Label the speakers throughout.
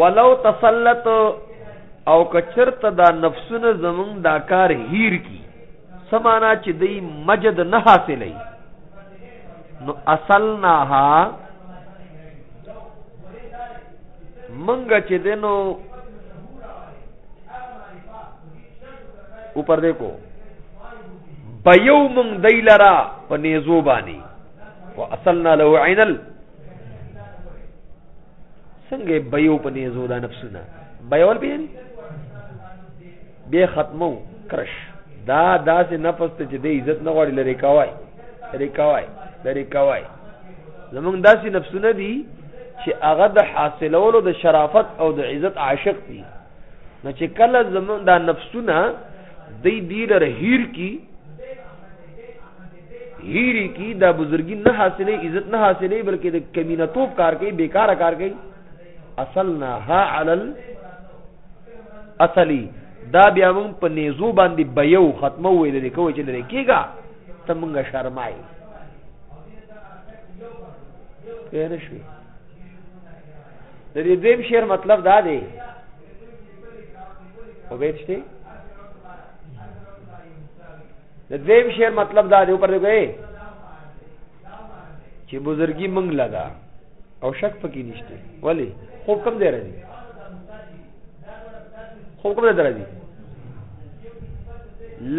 Speaker 1: ولو تسلط او کچرته دا نفسونه زمون دا کار هیر کی سمانا چې دی مجد نه حاصلې نو اصلناها منګه چې دینو او پر دې کو په یو مونږ دی لرا په نیزو باندې و اصلنا له عینل څنګه به یو په نیزو دا نفسونه به یو په به ختمو کرش دا داسې نفس ته چې د عزت نه غواړي لري کوي لري کوي لري کوي زمونږ داسې نفسونه دي چې هغه د حاصلولو د شرافت او د عزت عاشق دي نو چې کله زمون دا نفسونه دی دی لر هیر کی هیری کی دا بزرگی نه حاصله عزت نه حاصله بلکې د کمینه توپ کار کوي بیکاره کار کوي اصلنا ها علل اصلي دا بیا مون په نيزو باندې بيو ختمه ویل دي کوي چې لري کیګا ته مونږه شرمای پیر شوی د دې دویم شعر مطلب دا دی او بیت شته د دویم شعر مطلب دا دی پر دې چې بزرګي منګ لدا او شک پکې نشته ولی خوب کم دی راځي خوب کم دی راځي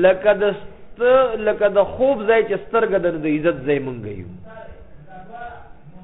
Speaker 1: لکه د ست لکه د خوب ځای چې سترګه د عزت ځای مونږ یو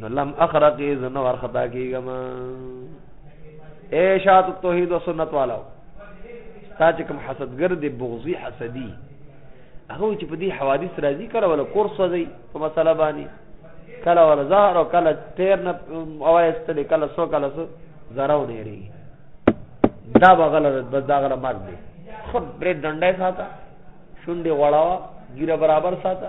Speaker 1: نو لم اخرقی زنو ورخطا کیږم اے شات توحید و سنت والو ستا چې کوم حسدګر دی بغضی حسدی هغه چې په دې حوادث راځي کله ولا کورس وځي په مسله باندې کله ولا زهر او کله تیر نه اوایستل کله سو کله سو زراو نه ری دا بغلط بس دا غره مرګ دی خبره ډنډه ساته شونډې وړاوه ګیره برابر ساته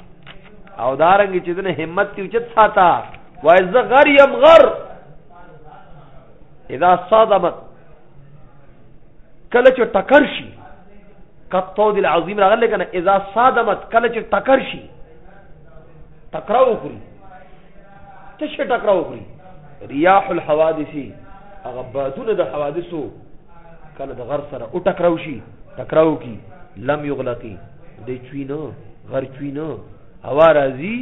Speaker 1: او دارنګ چې دنه همت کې چت ساته وای زه غر یم غر اذا صادمت کله چې ټکر شي کتو دل عظیم راغله کنه اذا صادمت کله چې ټکر شي ټکراو کوي تشه ټکړه وخوري ریاح الحوادث هغه بادونه د حوادثو کله د غر سره او ټکراو شي ټکراو کی لم یغلقی د چوی نه غر چوی نه هوا راځي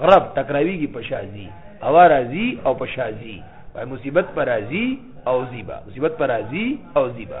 Speaker 1: غرب ټکراویږي پشازي هوا راځي او پشازي وای مصیبت پر راځي او زیبا مصیبت پر راځي او زیبا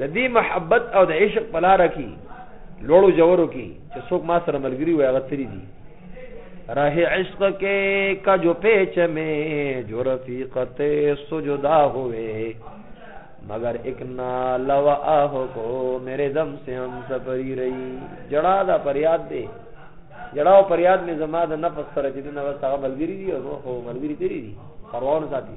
Speaker 1: د دې محبت او د عشق په لار کې لوړو جوړو کې چې څوک ما سره ملګری وي هغه تری دي راہ عشق کے کا جو پیچ میں جو رفیقت سجدا ہوئے مگر ایک نال و آہ کو میرے دم سے ہم سپری رہی جڑا دا پریاد دے جڑا و پریاد میں زما دا نفس سره چې دنه وسه ملګری دي او خو ملګری تیری دي پروان ساتي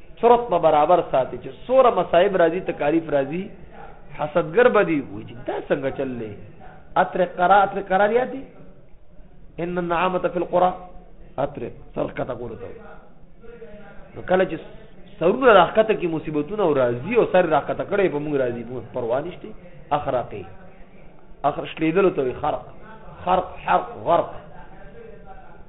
Speaker 1: صورت په برابر ساتي چې سوره مصائب راځي تکالیف راځي حسدګر بدی وي چې دا څنګه چللې اتر قرا اتر قرار یادي ان النعامه فی القرى اتر سرکه تا ګورته نو کله چې سرونه راخته کې مصیبتونه او راځي او سر راخته کړي په موږ راځي په پروا نشته اخرقي اخر شلیدل ته خرق خرق حرق غرق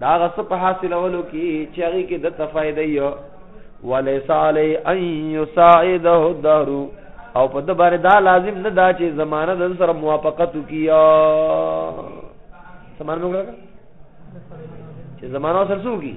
Speaker 1: دا هغه څه په حاصلولو کې چې هغې کې د تفایده یو ولیس علی ان یساعده الدهر او په د باندې دا لازم نه دا چې زمانه د سره موافقت کیا سمان موږ چې زمانه سره سوګي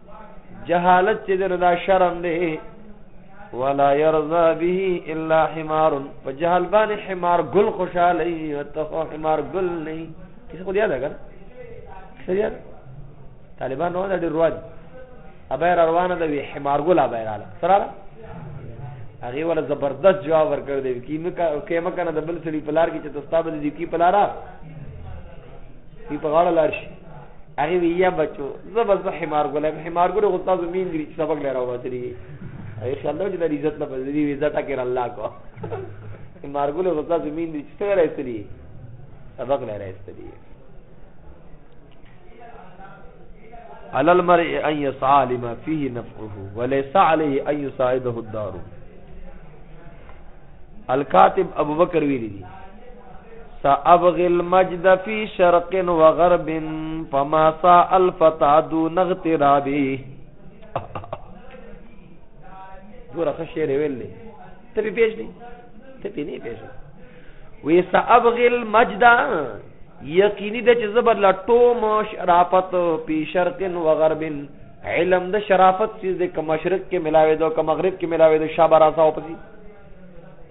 Speaker 1: جهالت چې دنه دا شرم دی ولا يرضى به الا حمار په جهل باندې حمار ګل خوشاله وي او ته حمار ګل نه کیسه خو دی یاد کړه کیسه یاد طالبان نو د روان ابیر روانه د وی حمار ګل ابیر اعلی سره هغه ولا زبردست جواب ورکړ دی کیمه کیمه کنه د بل سړي پلار کې چې تستابه دي کی پلارا کی په غاړه لار شي هغې وي یا بچو زه به زه حمارګله یم حمارګله خو ستاسو میندې دي چې سبق له راوباسلي دي هغې خیال نه و چې دا عزت نه بسلي وي زه ټکر الله کو حمارګله خو ستاسو میندې دي چې څنګه راایستلي دي سبق له راایستلي دي على المرء ان يسعى لما فيه نفعه وليس عليه ان يساعده الدار الكاتب ابو بکر ویلی دي سأبغي المجد في شرق وغرب فما سا الفتى دون اغترابي ګوره ښه شعر یې ویلی ته پې پېژنې ته پې نه پېژنې وی سابغي المجد یقیني ده چې زبر لا ټوم شرافت پی شرق و غرب علم د شرافت چیز د کوم مشرق کې ملاوي دو کوم مغرب کې ملاوي دو شابه راسه او پسی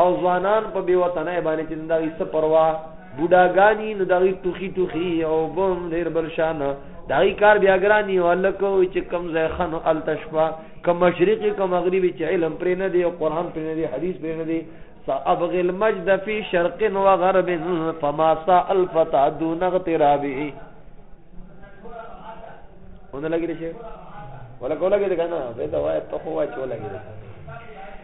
Speaker 1: او ځوانان په بی وطنۍ باندې چې دغه څه پروا بوډاګانی نو دغه ټوخي ټوخي او بم ډیر بل شان دغه کار بیا ګرانی او لکه چې کم ځای خنو التشفا کم مشرقي کم مغربي چې علم پرې نه دی قرآن پرې نه دی حدیث پرې نه دی سابغ المجد فی شرق و غرب فما سا الفتا دون اغترابی اونه لګی دی شه ولا کولا کې ده کنه به دا وای ته خو وای چې ولا کې ده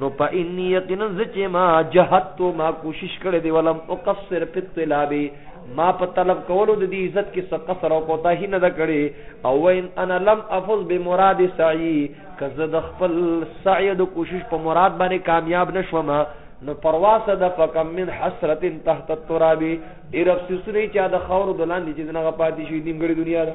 Speaker 1: نو په ان یقینا زچې ما جهاد تو ما کوشش کړې دی ولم او قصر په طلب ما په طلب کولو د دې عزت کې څه قصر او کوتا هی نه د کړې او وین انا لم افز بمراد سعی کزه د خپل سعی د کوشش په مراد باندې کامیاب نشوم نو پرواز د فکم من حسرت تحت التراب ډیر افسوس لري چې د خور د لاندې چې دغه پاتې شي نیمګړي دنیا ده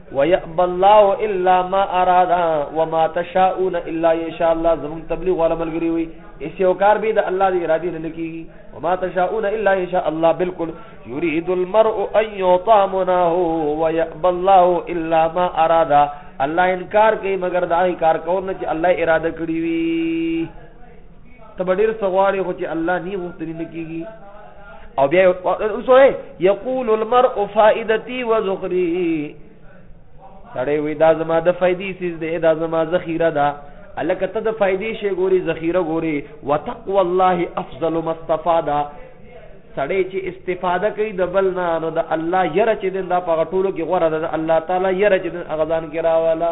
Speaker 1: ويأبى الله الا ما اراد وما تشاءون الا ان شاء الله زمون تبلیغ ولا ملګری وي اس یو کار به د الله دی ارادي نه کیږي وما تشاءون الا ان شاء الله بالکل يريد المرء ان يطع مناه ويأبى الله الا ما اراد الله انکار کوي مگر دا انکار کول نه چې الله اراده کړی وي تبډیر سغواړي خو چې الله ني غوښتنی نه کیږي او بیا وسوي یقول المرء فائدتي وذخري سړی وی دا زما د فائدې سیز دی دا زما ذخیره ده الکه ته د فائدې شی ګوري ذخیره ګوري وتقوا الله افضل ما استفاد سړی چې استفاده کوي د بل نه نو د الله یره چې د الله په ټولو کې غوړه ده الله تعالی یره چې د اغزان کې راواله